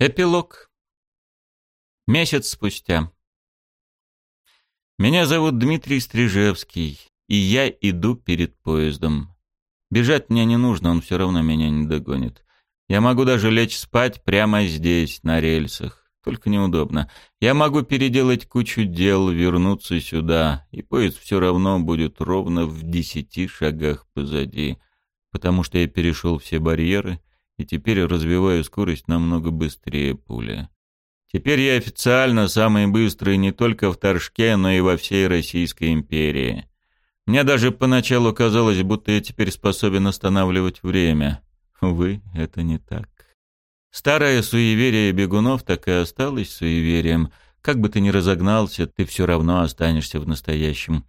Эпилог. Месяц спустя. Меня зовут Дмитрий Стрижевский, и я иду перед поездом. Бежать мне не нужно, он все равно меня не догонит. Я могу даже лечь спать прямо здесь, на рельсах. Только неудобно. Я могу переделать кучу дел, вернуться сюда, и поезд все равно будет ровно в десяти шагах позади, потому что я перешел все барьеры — и теперь развиваю скорость намного быстрее пули. Теперь я официально самый быстрый не только в Торжке, но и во всей Российской империи. Мне даже поначалу казалось, будто я теперь способен останавливать время. Увы, это не так. Старое суеверие бегунов так и осталось суеверием. Как бы ты ни разогнался, ты все равно останешься в настоящем.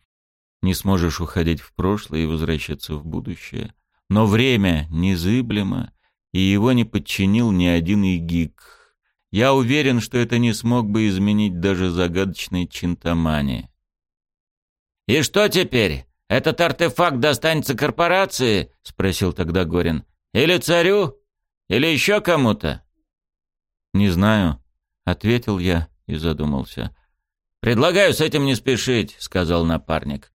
Не сможешь уходить в прошлое и возвращаться в будущее. Но время незыблемо, и его не подчинил ни один игик. Я уверен, что это не смог бы изменить даже загадочный Чинтамани. «И что теперь? Этот артефакт достанется корпорации?» — спросил тогда Горин. «Или царю? Или еще кому-то?» «Не знаю», — ответил я и задумался. «Предлагаю с этим не спешить», — сказал напарник.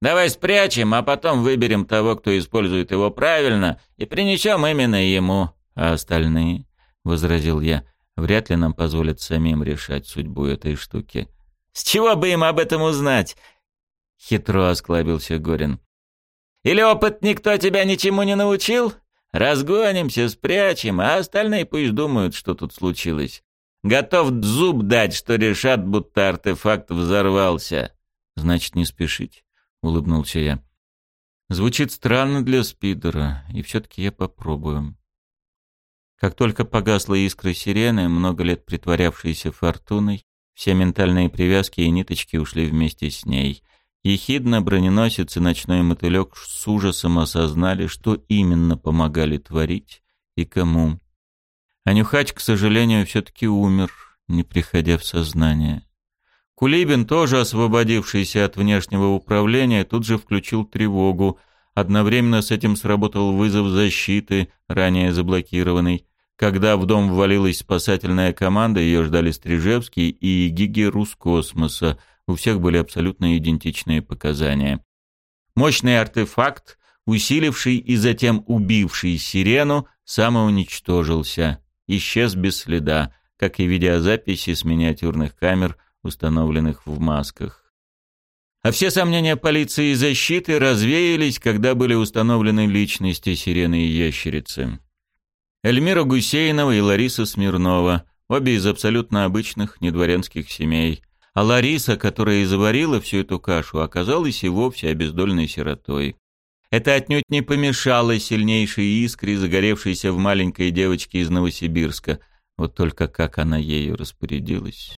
Давай спрячем, а потом выберем того, кто использует его правильно, и принесем именно ему. А остальные, — возразил я, — вряд ли нам позволят самим решать судьбу этой штуки. С чего бы им об этом узнать? Хитро осклабился Горин. Или опыт никто тебя ничему не научил? Разгонимся, спрячем, а остальные пусть думают, что тут случилось. Готов зуб дать, что решат, будто артефакт взорвался. Значит, не спешить. — улыбнулся я. Звучит странно для спидера, и все-таки я попробую. Как только погасла искра сирены, много лет притворявшейся фортуной, все ментальные привязки и ниточки ушли вместе с ней. Ехидно броненосец и ночной мотылек с ужасом осознали, что именно помогали творить и кому. А к сожалению, все-таки умер, не приходя в сознание. Кулибин, тоже освободившийся от внешнего управления, тут же включил тревогу. Одновременно с этим сработал вызов защиты, ранее заблокированный. Когда в дом ввалилась спасательная команда, ее ждали Стрижевский и Гиги Рускосмоса. У всех были абсолютно идентичные показания. Мощный артефакт, усиливший и затем убивший сирену, самоуничтожился. Исчез без следа, как и видеозаписи с миниатюрных камер – установленных в масках. А все сомнения полиции и защиты развеялись, когда были установлены личности сирены и ящерицы. Эльмира Гусейнова и Лариса Смирнова, обе из абсолютно обычных недворянских семей. А Лариса, которая и заварила всю эту кашу, оказалась и вовсе обездольной сиротой. Это отнюдь не помешало сильнейшей искре, загоревшейся в маленькой девочке из Новосибирска. Вот только как она ею распорядилась.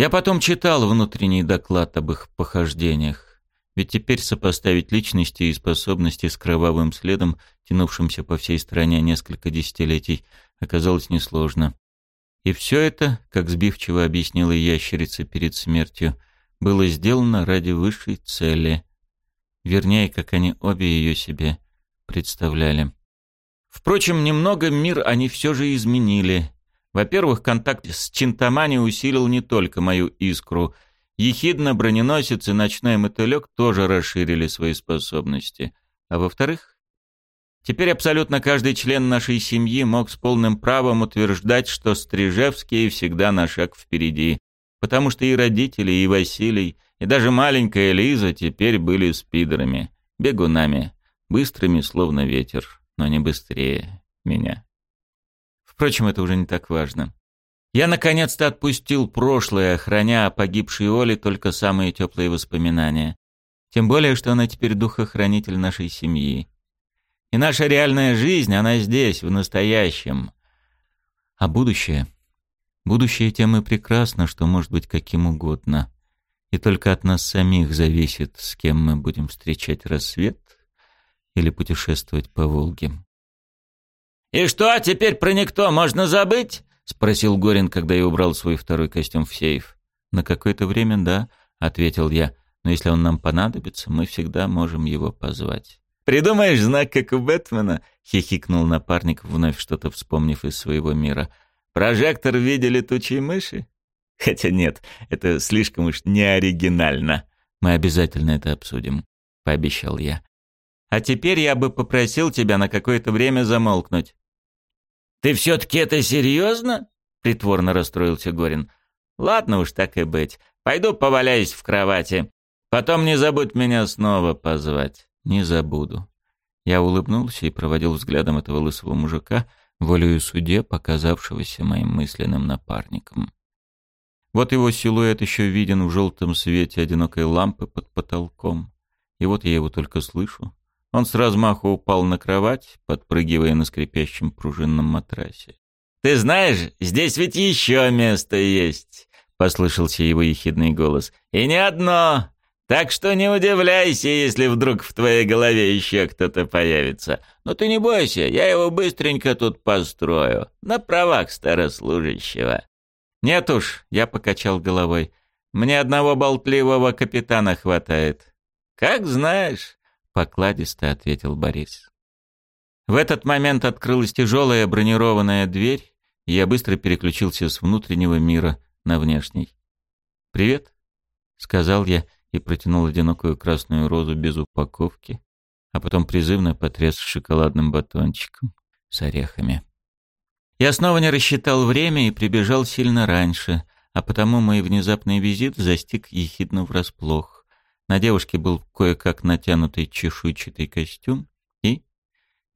Я потом читал внутренний доклад об их похождениях. Ведь теперь сопоставить личности и способности с кровавым следом, тянувшимся по всей стране несколько десятилетий, оказалось несложно. И все это, как сбивчиво объяснила ящерица перед смертью, было сделано ради высшей цели. Вернее, как они обе ее себе представляли. Впрочем, немного мир они все же изменили. Во-первых, контакт с Чинтамани усилил не только мою искру. Ехидно, броненосец и ночной мотылек тоже расширили свои способности. А во-вторых, теперь абсолютно каждый член нашей семьи мог с полным правом утверждать, что Стрижевские всегда на шаг впереди. Потому что и родители, и Василий, и даже маленькая Лиза теперь были спидерами, бегунами, быстрыми, словно ветер, но не быстрее меня. Впрочем, это уже не так важно. Я наконец-то отпустил прошлое, храня о погибшей Оле только самые теплые воспоминания. Тем более, что она теперь духохранитель нашей семьи. И наша реальная жизнь, она здесь, в настоящем. А будущее? Будущее тем и прекрасно, что может быть каким угодно. И только от нас самих зависит, с кем мы будем встречать рассвет или путешествовать по Волге. «И что, теперь про никто можно забыть?» — спросил Горин, когда я убрал свой второй костюм в сейф. «На какое-то время, да», — ответил я. «Но если он нам понадобится, мы всегда можем его позвать». «Придумаешь знак, как у Бэтмена?» — хихикнул напарник, вновь что-то вспомнив из своего мира. Прожектор в виде летучей мыши? Хотя нет, это слишком уж неоригинально. Мы обязательно это обсудим, пообещал я. А теперь я бы попросил тебя на какое-то время замолкнуть. Ты все-таки это серьезно? Притворно расстроился Горин. Ладно уж, так и быть. Пойду поваляюсь в кровати. Потом не забудь меня снова позвать. Не забуду. Я улыбнулся и проводил взглядом этого лысого мужика, волею суде, показавшегося моим мысленным напарником. Вот его силуэт еще виден в желтом свете одинокой лампы под потолком. И вот я его только слышу. Он с размаху упал на кровать, подпрыгивая на скрипящем пружинном матрасе. «Ты знаешь, здесь ведь еще место есть!» — послышался его ехидный голос. «И не одно! Так что не удивляйся, если вдруг в твоей голове еще кто-то появится. Но ты не бойся, я его быстренько тут построю, на правах старослужащего». «Нет уж», — я покачал головой, — «мне одного болтливого капитана хватает». «Как знаешь», — покладисто ответил Борис. В этот момент открылась тяжелая бронированная дверь, и я быстро переключился с внутреннего мира на внешний. «Привет», — сказал я и протянул одинокую красную розу без упаковки, а потом призывно потряс шоколадным батончиком с орехами. Я снова не рассчитал время и прибежал сильно раньше, а потому мой внезапный визит застиг ехидно врасплох. На девушке был кое-как натянутый чешуйчатый костюм и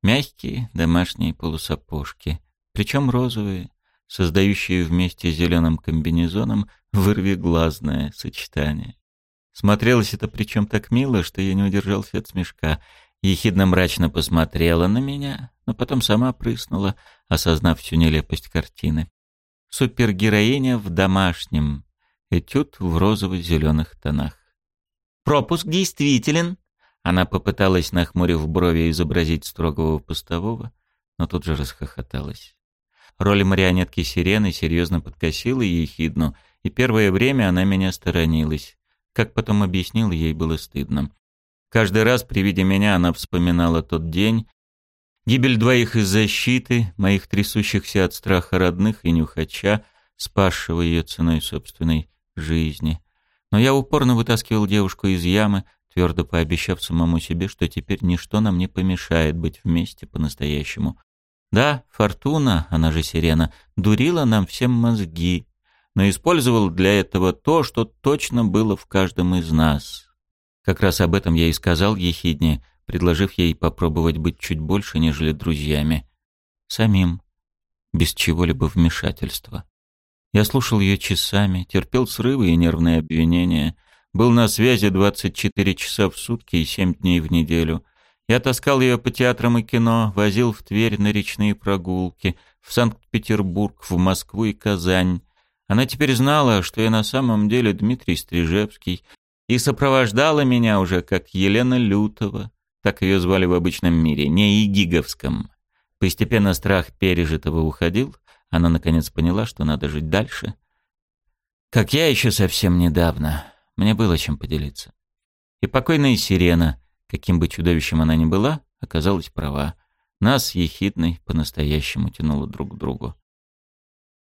мягкие домашние полусапожки, причем розовые, создающие вместе с зеленым комбинезоном вырвиглазное сочетание. Смотрелось это причем так мило, что я не удержался от смешка. Ехидно мрачно посмотрела на меня, но потом сама прыснула, осознав всю нелепость картины. Супергероиня в домашнем. Этюд в розово-зеленых тонах. «Пропуск действителен!» Она попыталась, нахмурив брови, изобразить строгого постового, но тут же расхохоталась. Роль марионетки сирены серьезно подкосила ехидну, и первое время она меня сторонилась. Как потом объяснил, ей было стыдно. Каждый раз при виде меня она вспоминала тот день, гибель двоих из защиты, моих трясущихся от страха родных и нюхача, спасшего ее ценой собственной жизни. Но я упорно вытаскивал девушку из ямы, твердо пообещав самому себе, что теперь ничто нам не помешает быть вместе по-настоящему. Да, Фортуна, она же Сирена, дурила нам всем мозги, но использовал для этого то, что точно было в каждом из нас. Как раз об этом я и сказал Ехидне, предложив ей попробовать быть чуть больше, нежели друзьями. Самим, без чего-либо вмешательства. Я слушал ее часами, терпел срывы и нервные обвинения, был на связи 24 часа в сутки и 7 дней в неделю. Я таскал ее по театрам и кино, возил в Тверь на речные прогулки, в Санкт-Петербург, в Москву и Казань, она теперь знала, что я на самом деле Дмитрий Стрижевский, и сопровождала меня уже как Елена Лютова, так ее звали в обычном мире, не Игиговском. Постепенно страх пережитого уходил, она наконец поняла, что надо жить дальше. Как я еще совсем недавно, мне было чем поделиться. И покойная сирена, каким бы чудовищем она ни была, оказалась права. Нас, ехидной, по-настоящему тянуло друг к другу.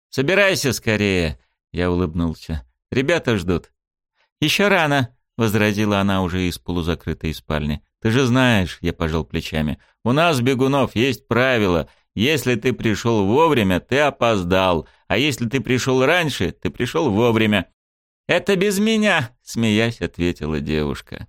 «Собирайся скорее!» — я улыбнулся. «Ребята ждут». «Еще рано!» — возразила она уже из полузакрытой спальни. «Ты же знаешь», — я пожал плечами, — «у нас, бегунов, есть правило. Если ты пришел вовремя, ты опоздал, а если ты пришел раньше, ты пришел вовремя». «Это без меня», — смеясь ответила девушка.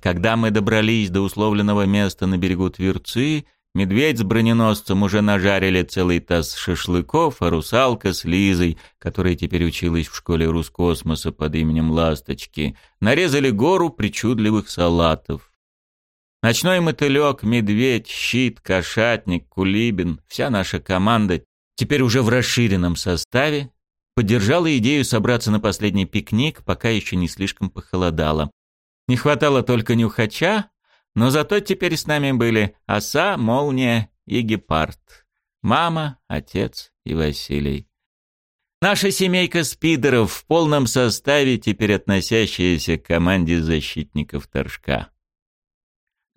Когда мы добрались до условленного места на берегу Тверцы, Медведь с броненосцем уже нажарили целый таз шашлыков, а русалка с Лизой, которая теперь училась в школе Рускосмоса под именем Ласточки, нарезали гору причудливых салатов. Ночной мотылек, медведь, щит, кошатник, кулибин, вся наша команда, теперь уже в расширенном составе, поддержала идею собраться на последний пикник, пока еще не слишком похолодало. Не хватало только нюхача, но зато теперь с нами были оса, молния и гепард. Мама, отец и Василий. Наша семейка спидеров в полном составе, теперь относящаяся к команде защитников Торжка.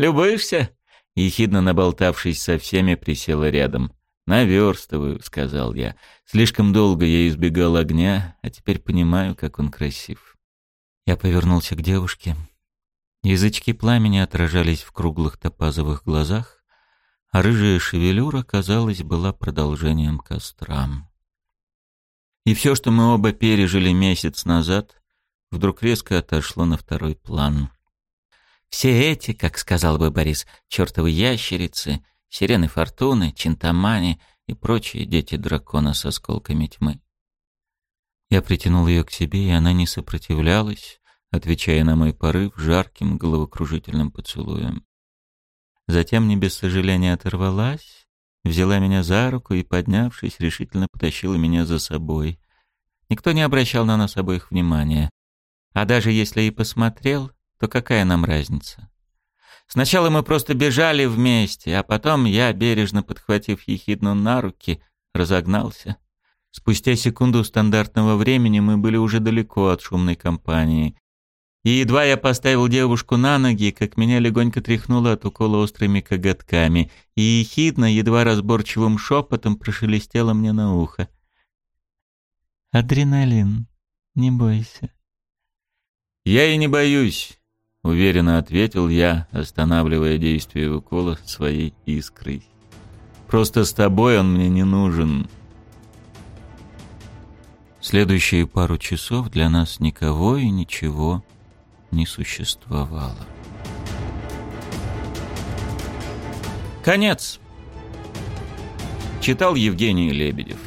«Любуешься?» — ехидно наболтавшись со всеми, присела рядом. «Наверстываю», — сказал я. «Слишком долго я избегал огня, а теперь понимаю, как он красив». Я повернулся к девушке. Язычки пламени отражались в круглых топазовых глазах, а рыжая шевелюра, казалось, была продолжением костра. И все, что мы оба пережили месяц назад, вдруг резко отошло на второй план. Все эти, как сказал бы Борис, чертовы ящерицы, сирены фортуны, чинтамани и прочие дети дракона с осколками тьмы. Я притянул ее к себе, и она не сопротивлялась, отвечая на мой порыв жарким головокружительным поцелуем. Затем не без сожаления оторвалась, взяла меня за руку и, поднявшись, решительно потащила меня за собой. Никто не обращал на нас обоих внимания. А даже если и посмотрел, то какая нам разница? Сначала мы просто бежали вместе, а потом я, бережно подхватив ехидну на руки, разогнался. Спустя секунду стандартного времени мы были уже далеко от шумной компании. И едва я поставил девушку на ноги, как меня легонько тряхнуло от укола острыми коготками, и ехидно, едва разборчивым шепотом прошелестело мне на ухо. «Адреналин, не бойся». «Я и не боюсь», — уверенно ответил я, останавливая действие укола своей искрой. «Просто с тобой он мне не нужен». Следующие пару часов для нас никого и ничего не существовало. Конец. Читал Евгений Лебедев.